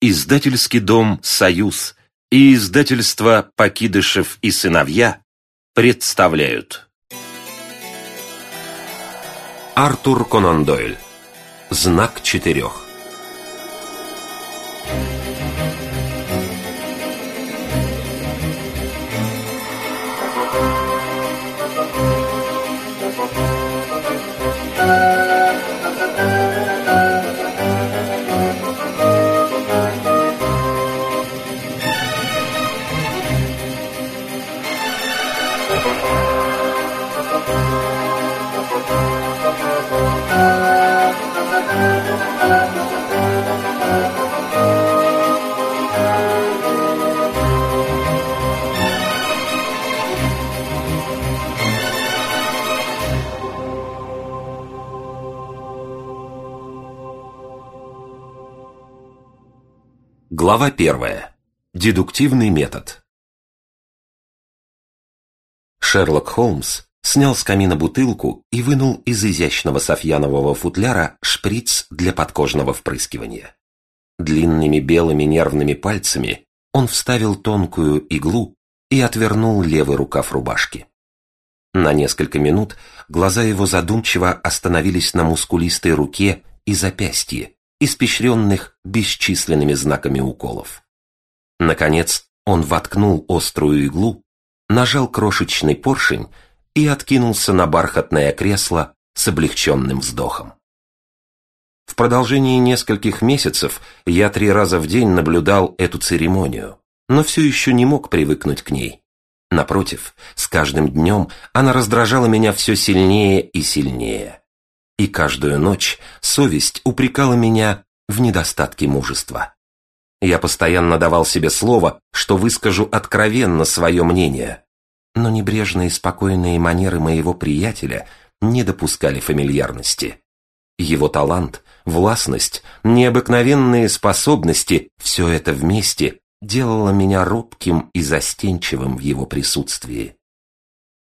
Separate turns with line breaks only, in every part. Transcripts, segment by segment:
Издательский дом «Союз» и издательство «Покидышев и сыновья» представляют. Артур Конан Дойль. Знак четырех Глава первая. Дедуктивный метод. Шерлок Холмс снял с камина бутылку и вынул из изящного софьянового футляра шприц для подкожного впрыскивания. Длинными белыми нервными пальцами он вставил тонкую иглу и отвернул левый рукав рубашки. На несколько минут глаза его задумчиво остановились на мускулистой руке и запястье, испещренных бесчисленными знаками уколов. Наконец, он воткнул острую иглу, нажал крошечный поршень и откинулся на бархатное кресло с облегченным вздохом. В продолжении нескольких месяцев я три раза в день наблюдал эту церемонию, но все еще не мог привыкнуть к ней. Напротив, с каждым днем она раздражала меня все сильнее и сильнее и каждую ночь совесть упрекала меня в недостатке мужества. Я постоянно давал себе слово, что выскажу откровенно свое мнение, но небрежные спокойные манеры моего приятеля не допускали фамильярности. Его талант, властность, необыкновенные способности – все это вместе делало меня робким и застенчивым в его присутствии.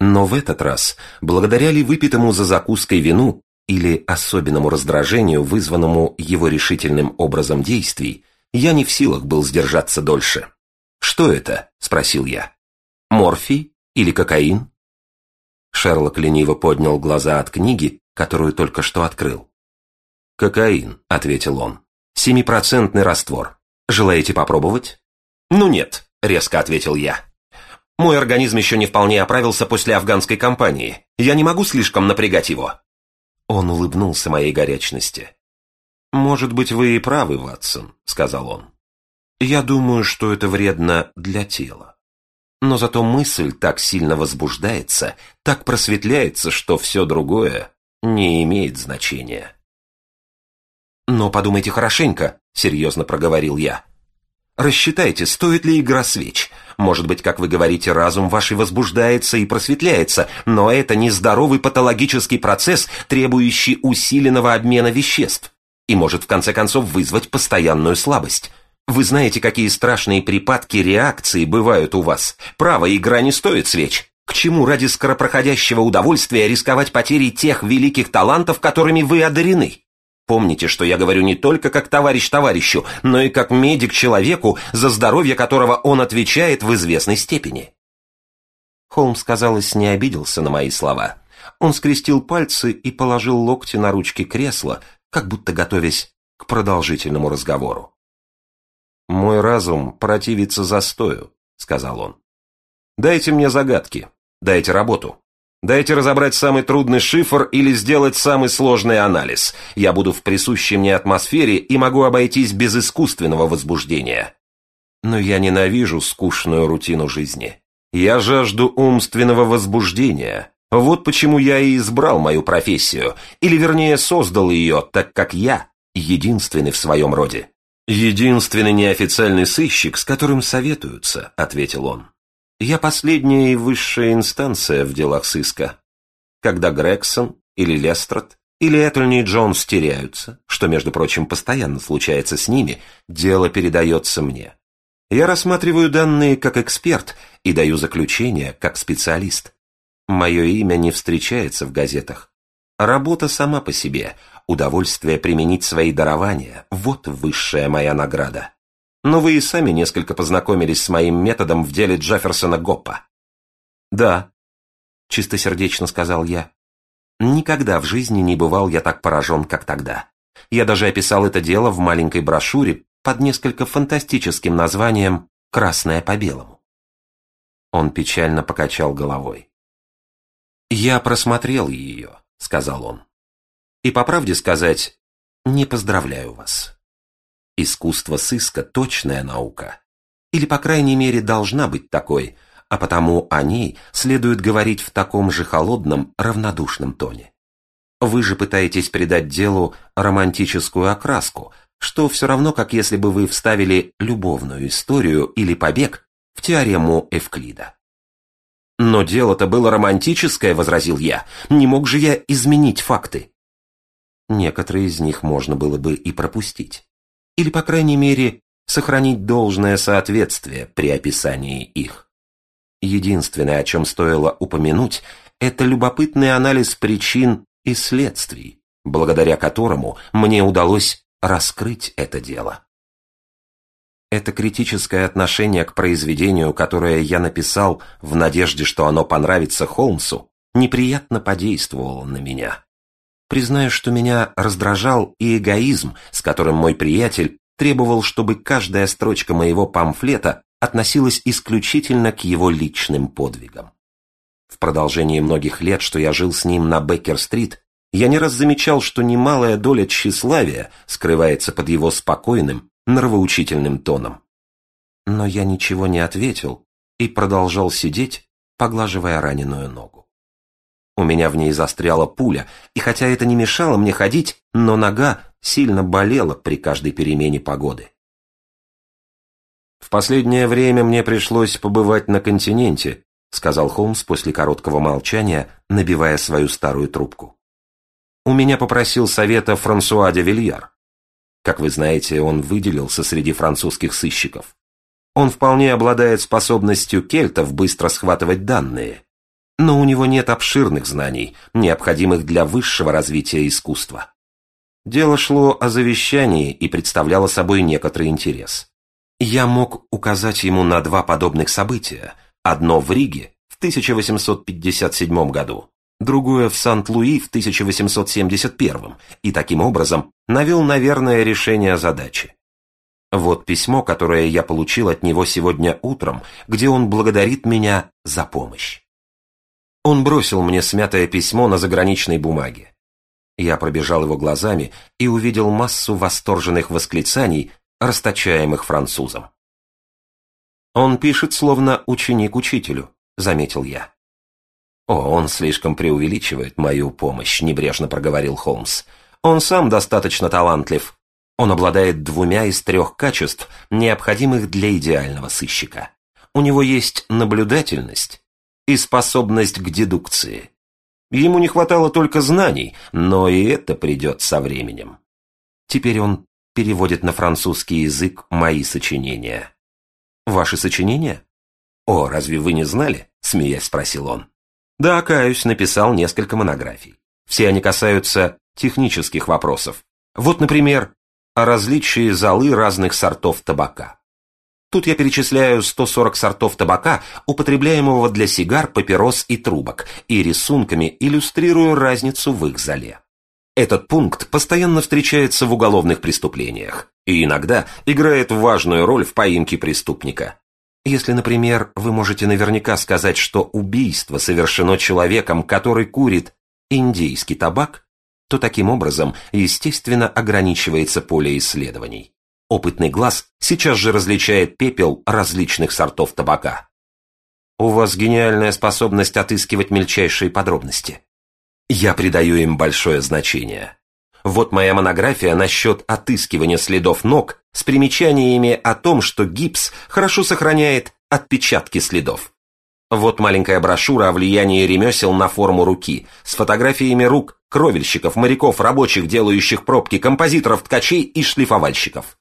Но в этот раз, благодаря ли выпитому за закуской вину, или особенному раздражению, вызванному его решительным образом действий, я не в силах был сдержаться дольше. «Что это?» – спросил я. «Морфий или кокаин?» Шерлок лениво поднял глаза от книги, которую только что открыл. «Кокаин», – ответил он. «Семипроцентный раствор. Желаете попробовать?» «Ну нет», – резко ответил я. «Мой организм еще не вполне оправился после афганской кампании. Я не могу слишком напрягать его. Он улыбнулся моей горячности. «Может быть, вы и правы, Ватсон», — сказал он. «Я думаю, что это вредно для тела. Но зато мысль так сильно возбуждается, так просветляется, что все другое не имеет значения». «Но подумайте хорошенько», — серьезно проговорил я. «Рассчитайте, стоит ли игра свеч. Может быть, как вы говорите, разум ваш и возбуждается и просветляется, но это нездоровый патологический процесс, требующий усиленного обмена веществ и может в конце концов вызвать постоянную слабость. Вы знаете, какие страшные припадки реакции бывают у вас. Право, игра не стоит свеч. К чему ради скоропроходящего удовольствия рисковать потерей тех великих талантов, которыми вы одарены? Помните, что я говорю не только как товарищ товарищу, но и как медик человеку, за здоровье которого он отвечает в известной степени. Холмс, казалось, не обиделся на мои слова. Он скрестил пальцы и положил локти на ручки кресла, как будто готовясь к продолжительному разговору. «Мой разум противится застою», — сказал он. «Дайте мне загадки, дайте работу. Дайте разобрать самый трудный шифр или сделать самый сложный анализ. Я буду в присущей мне атмосфере и могу обойтись без искусственного возбуждения. Но я ненавижу скучную рутину жизни. Я жажду умственного возбуждения. Вот почему я и избрал мою профессию, или вернее создал ее, так как я единственный в своем роде. «Единственный неофициальный сыщик, с которым советуются», — ответил он. Я последняя и высшая инстанция в делах сыска. Когда Грегсон или Лестрад или Этельни Джонс теряются, что, между прочим, постоянно случается с ними, дело передается мне. Я рассматриваю данные как эксперт и даю заключение как специалист. Мое имя не встречается в газетах. Работа сама по себе, удовольствие применить свои дарования – вот высшая моя награда. но вы и сами несколько познакомились с моим методом в деле Джефферсона Гоппа». «Да», — чистосердечно сказал я. «Никогда в жизни не бывал я так поражен, как тогда. Я даже описал это дело в маленькой брошюре под несколько фантастическим названием «Красное по белому». Он печально покачал головой. «Я просмотрел ее», — сказал он. «И по правде сказать, не поздравляю вас. Искусство сыска – точная наука. Или, по крайней мере, должна быть такой, а потому о ней следует говорить в таком же холодном, равнодушном тоне. Вы же пытаетесь придать делу романтическую окраску, что все равно, как если бы вы вставили любовную историю или побег в теорему Эвклида. «Но дело-то было романтическое», — возразил я. «Не мог же я изменить факты?» Некоторые из них можно было бы и пропустить. Или, по крайней мере, сохранить должное соответствие при описании их. Единственное, о чем стоило упомянуть, это любопытный анализ причин и следствий, благодаря которому мне удалось раскрыть это дело. Это критическое отношение к произведению, которое я написал в надежде, что оно понравится Холмсу, неприятно подействовало на меня. Признаю, что меня раздражал и эгоизм, с которым мой приятель требовал, чтобы каждая строчка моего памфлета относилась исключительно к его личным подвигам. В продолжении многих лет, что я жил с ним на Беккер-стрит, я не раз замечал, что немалая доля тщеславия скрывается под его спокойным, нравоучительным тоном. Но я ничего не ответил и продолжал сидеть, поглаживая раненую ногу. У меня в ней застряла пуля, и хотя это не мешало мне ходить, но нога сильно болела при каждой перемене погоды. «В последнее время мне пришлось побывать на континенте», сказал Холмс после короткого молчания, набивая свою старую трубку. «У меня попросил совета Франсуа де Вильяр. Как вы знаете, он выделился среди французских сыщиков. Он вполне обладает способностью кельтов быстро схватывать данные, но у него нет обширных знаний, необходимых для высшего развития искусства. Дело шло о завещании и представляло собой некоторый интерес. Я мог указать ему на два подобных события, одно в Риге в 1857 году, другое в Сант-Луи в 1871, и таким образом навел на верное решение задачи. Вот письмо, которое я получил от него сегодня утром, где он благодарит меня за помощь. Он бросил мне смятое письмо на заграничной бумаге. Я пробежал его глазами и увидел массу восторженных восклицаний, расточаемых французом. «Он пишет, словно ученик учителю», — заметил я. «О, он слишком преувеличивает мою помощь», — небрежно проговорил Холмс. «Он сам достаточно талантлив. Он обладает двумя из трех качеств, необходимых для идеального сыщика. У него есть наблюдательность и способность к дедукции. Ему не хватало только знаний, но и это придет со временем. Теперь он переводит на французский язык мои сочинения. Ваши сочинения? О, разве вы не знали? Смеясь спросил он. Да, каюсь, написал несколько монографий. Все они касаются технических вопросов. Вот, например, о различии золы разных сортов табака. Тут я перечисляю 140 сортов табака, употребляемого для сигар, папирос и трубок, и рисунками иллюстрирую разницу в их зале. Этот пункт постоянно встречается в уголовных преступлениях и иногда играет важную роль в поимке преступника. Если, например, вы можете наверняка сказать, что убийство совершено человеком, который курит индийский табак, то таким образом, естественно, ограничивается поле исследований. Опытный глаз сейчас же различает пепел различных сортов табака. У вас гениальная способность отыскивать мельчайшие подробности. Я придаю им большое значение. Вот моя монография насчет отыскивания следов ног с примечаниями о том, что гипс хорошо сохраняет отпечатки следов. Вот маленькая брошюра о влиянии ремесел на форму руки с фотографиями рук кровельщиков, моряков, рабочих, делающих пробки, композиторов, ткачей и шлифовальщиков.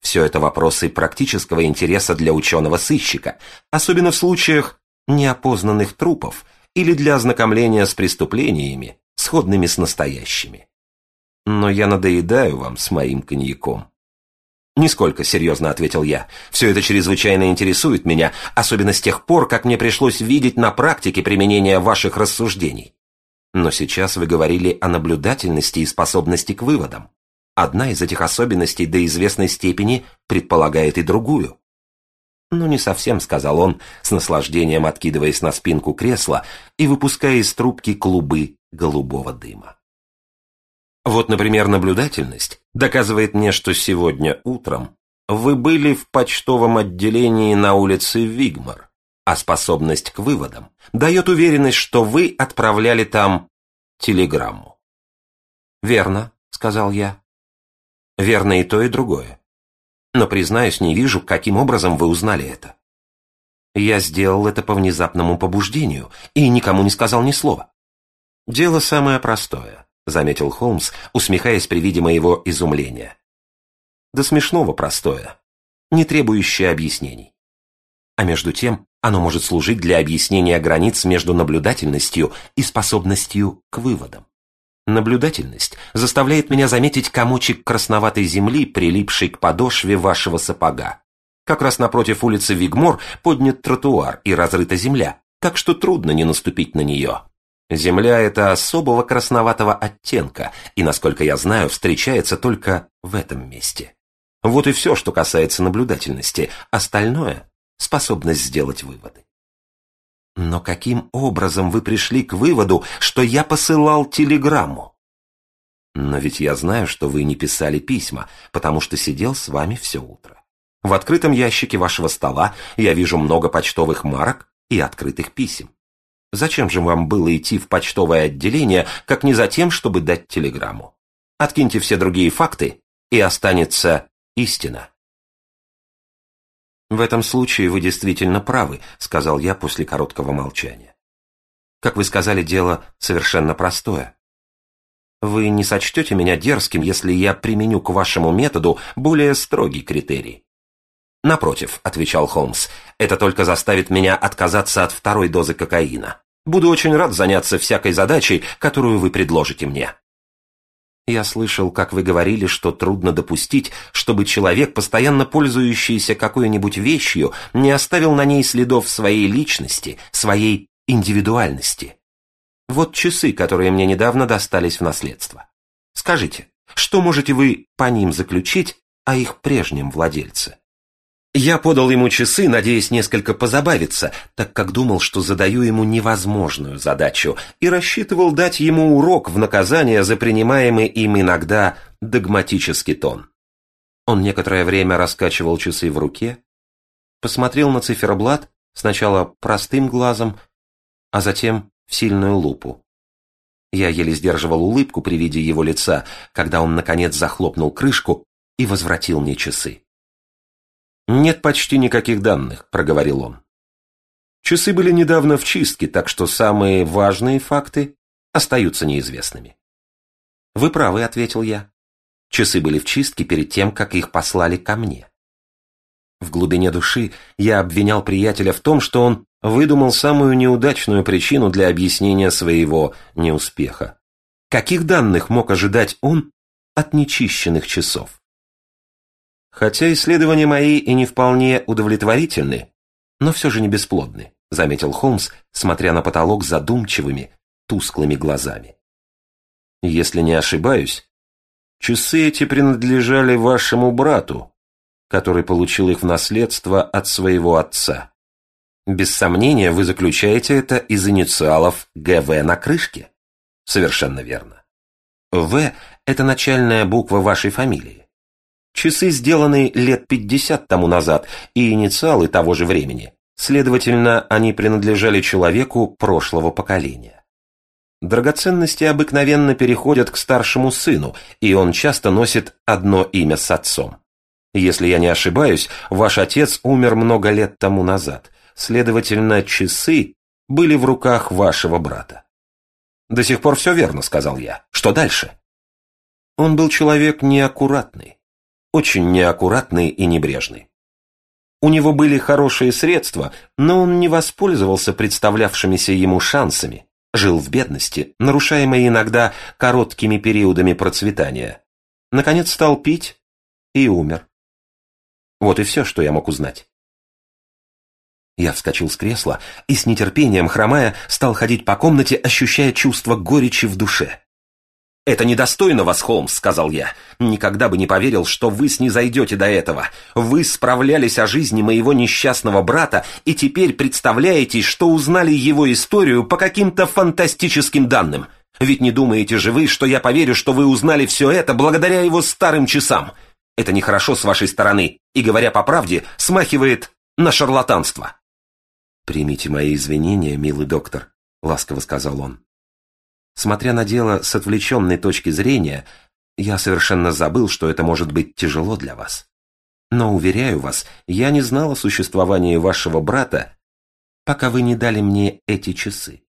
Все это вопросы практического интереса для ученого-сыщика, особенно в случаях неопознанных трупов или для ознакомления с преступлениями, сходными с настоящими. Но я надоедаю вам с моим коньяком. «Нисколько», — серьезно ответил я. «Все это чрезвычайно интересует меня, особенно с тех пор, как мне пришлось видеть на практике применение ваших рассуждений. Но сейчас вы говорили о наблюдательности и способности к выводам. Одна из этих особенностей до известной степени предполагает и другую. «Ну, не совсем», — сказал он, с наслаждением откидываясь на спинку кресла и выпуская из трубки клубы голубого дыма. Вот, например, наблюдательность доказывает мне, что сегодня утром вы были в почтовом отделении на улице Вигмар, а способность к выводам дает уверенность, что вы отправляли там телеграмму. «Верно», — сказал я. «Верно и то, и другое. Но, признаюсь, не вижу, каким образом вы узнали это. Я сделал это по внезапному побуждению и никому не сказал ни слова. Дело самое простое, заметил Холмс, усмехаясь при виде моего изумления. До смешного простое, не требующее объяснений. А между тем, оно может служить для объяснения границ между наблюдательностью и способностью к выводам. Наблюдательность заставляет меня заметить комочек красноватой земли, прилипший к подошве вашего сапога. Как раз напротив улицы Вигмор поднят тротуар и разрыта земля, так что трудно не наступить на нее. Земля эта особого красноватого оттенка и, насколько я знаю, встречается только в этом месте. Вот и все, что касается наблюдательности. Остальное – способность сделать выводы. Но каким образом вы пришли к выводу, что я посылал телеграмму? Но ведь я знаю, что вы не писали письма, потому что сидел с вами все утро. В открытом ящике вашего стола я вижу много почтовых марок и открытых писем. Зачем же вам было идти в почтовое отделение, как не за тем, чтобы дать телеграмму? Откиньте все другие факты, и останется истина. «В этом случае вы действительно правы», — сказал я после короткого молчания. «Как вы сказали, дело совершенно простое. Вы не сочтете меня дерзким, если я применю к вашему методу более строгий критерий?» «Напротив», — отвечал Холмс, — «это только заставит меня отказаться от второй дозы кокаина. Буду очень рад заняться всякой задачей, которую вы предложите мне». Я слышал, как вы говорили, что трудно допустить, чтобы человек, постоянно пользующийся какой-нибудь вещью, не оставил на ней следов своей личности, своей индивидуальности. Вот часы, которые мне недавно достались в наследство. Скажите, что можете вы по ним заключить о их прежнем владельце? Я подал ему часы, надеясь несколько позабавиться, так как думал, что задаю ему невозможную задачу и рассчитывал дать ему урок в наказание за принимаемый им иногда догматический тон. Он некоторое время раскачивал часы в руке, посмотрел на циферблат сначала простым глазом, а затем в сильную лупу. Я еле сдерживал улыбку при виде его лица, когда он, наконец, захлопнул крышку и возвратил мне часы. «Нет почти никаких данных», — проговорил он. Часы были недавно в чистке, так что самые важные факты остаются неизвестными. «Вы правы», — ответил я. Часы были в чистке перед тем, как их послали ко мне. В глубине души я обвинял приятеля в том, что он выдумал самую неудачную причину для объяснения своего неуспеха. Каких данных мог ожидать он от нечищенных часов? Хотя исследования мои и не вполне удовлетворительны, но все же не бесплодны, заметил Холмс, смотря на потолок задумчивыми, тусклыми глазами. Если не ошибаюсь, часы эти принадлежали вашему брату, который получил их в наследство от своего отца. Без сомнения, вы заключаете это из инициалов ГВ на крышке. Совершенно верно. В – это начальная буква вашей фамилии. Часы сделаны лет пятьдесят тому назад, и инициалы того же времени. Следовательно, они принадлежали человеку прошлого поколения. Драгоценности обыкновенно переходят к старшему сыну, и он часто носит одно имя с отцом. Если я не ошибаюсь, ваш отец умер много лет тому назад. Следовательно, часы были в руках вашего брата. «До сих пор все верно», — сказал я. «Что дальше?» Он был человек неаккуратный очень неаккуратный и небрежный. У него были хорошие средства, но он не воспользовался представлявшимися ему шансами, жил в бедности, нарушаемой иногда короткими периодами процветания. Наконец стал пить и умер. Вот и все, что я мог узнать. Я вскочил с кресла и с нетерпением, хромая, стал ходить по комнате, ощущая чувство горечи в душе. «Это недостойно вас, Холмс», — сказал я. «Никогда бы не поверил, что вы снизойдете до этого. Вы справлялись о жизни моего несчастного брата и теперь представляетесь, что узнали его историю по каким-то фантастическим данным. Ведь не думаете же вы, что я поверю, что вы узнали все это благодаря его старым часам. Это нехорошо с вашей стороны и, говоря по правде, смахивает на шарлатанство». «Примите мои извинения, милый доктор», — ласково сказал он. Смотря на дело с отвлеченной точки зрения, я совершенно забыл, что это может быть тяжело для вас. Но, уверяю вас, я не знал о существовании вашего брата, пока вы не дали мне эти часы.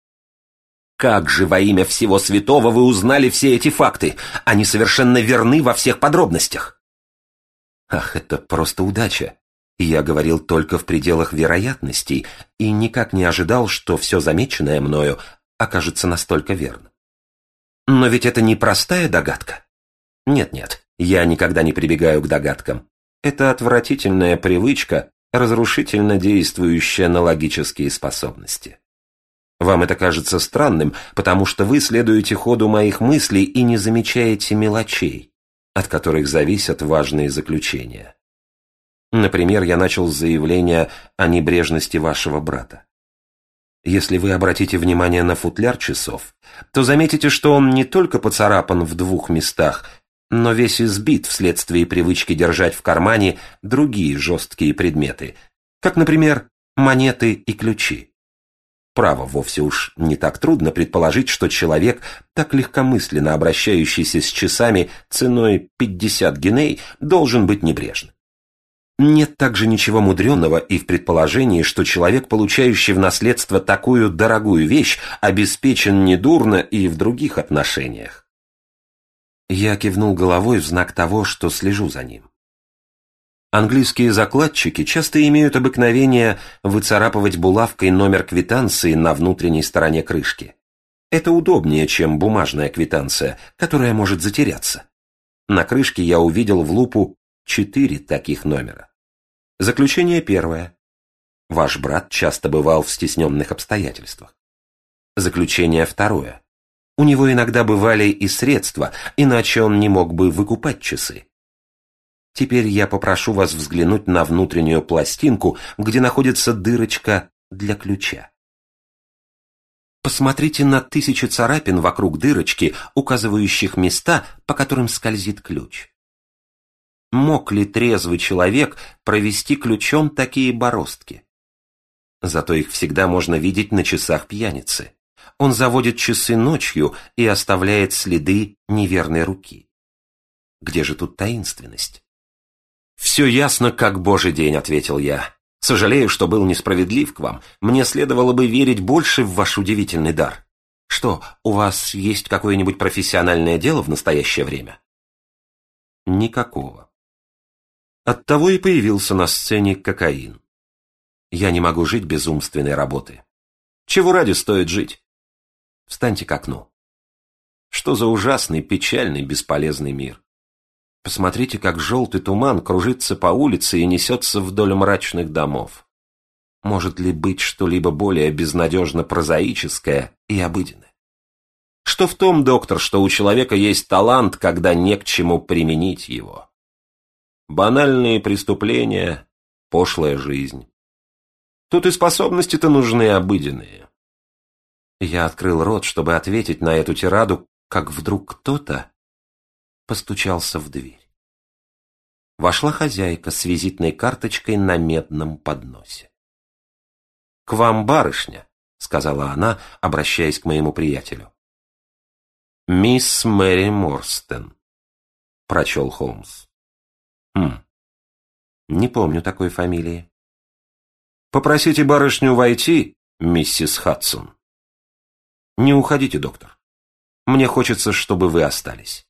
Как же во имя всего святого вы узнали все эти факты? Они совершенно верны во всех подробностях. Ах, это просто удача. Я говорил только в пределах вероятностей и никак не ожидал, что все замеченное мною окажется настолько верным. Но ведь это не простая догадка. Нет-нет, я никогда не прибегаю к догадкам. Это отвратительная привычка, разрушительно действующая на логические способности. Вам это кажется странным, потому что вы следуете ходу моих мыслей и не замечаете мелочей, от которых зависят важные заключения. Например, я начал с заявления о небрежности вашего брата. Если вы обратите внимание на футляр часов, то заметите, что он не только поцарапан в двух местах, но весь избит вследствие привычки держать в кармане другие жесткие предметы, как, например, монеты и ключи. Право, вовсе уж не так трудно предположить, что человек, так легкомысленно обращающийся с часами ценой 50 геней, должен быть небрежным. Нет также ничего мудреного и в предположении, что человек, получающий в наследство такую дорогую вещь, обеспечен недурно и в других отношениях. Я кивнул головой в знак того, что слежу за ним. Английские закладчики часто имеют обыкновение выцарапывать булавкой номер квитанции на внутренней стороне крышки. Это удобнее, чем бумажная квитанция, которая может затеряться. На крышке я увидел в лупу четыре таких номера. Заключение первое. Ваш брат часто бывал в стесненных обстоятельствах. Заключение второе. У него иногда бывали и средства, иначе он не мог бы выкупать часы. Теперь я попрошу вас взглянуть на внутреннюю пластинку, где находится дырочка для ключа. Посмотрите на тысячи царапин вокруг дырочки, указывающих места, по которым скользит ключ. Мог ли трезвый человек провести ключом такие бороздки? Зато их всегда можно видеть на часах пьяницы. Он заводит часы ночью и оставляет следы неверной руки. Где же тут таинственность? «Все ясно, как божий день», — ответил я. «Сожалею, что был несправедлив к вам. Мне следовало бы верить больше в ваш удивительный дар. Что, у вас есть какое-нибудь профессиональное дело в настоящее время?» «Никакого. Оттого и появился на сцене кокаин. Я не могу жить без умственной работы. Чего ради стоит жить? Встаньте к окну. Что за ужасный, печальный, бесполезный мир? Посмотрите, как желтый туман кружится по улице и несется вдоль мрачных домов. Может ли быть что-либо более безнадежно прозаическое и обыденное? Что в том, доктор, что у человека есть талант, когда не к чему применить его? Банальные преступления, пошлая жизнь. Тут и способности-то нужны обыденные. Я открыл рот, чтобы ответить на эту тираду, как вдруг кто-то постучался в дверь. Вошла хозяйка с визитной карточкой на медном подносе. «К вам барышня», — сказала она, обращаясь к моему приятелю. «Мисс Мэри Морстен», — прочел Холмс. Хм. Не помню такой фамилии. Попросите барышню войти, миссис Хадсон. Не уходите, доктор. Мне хочется, чтобы вы остались.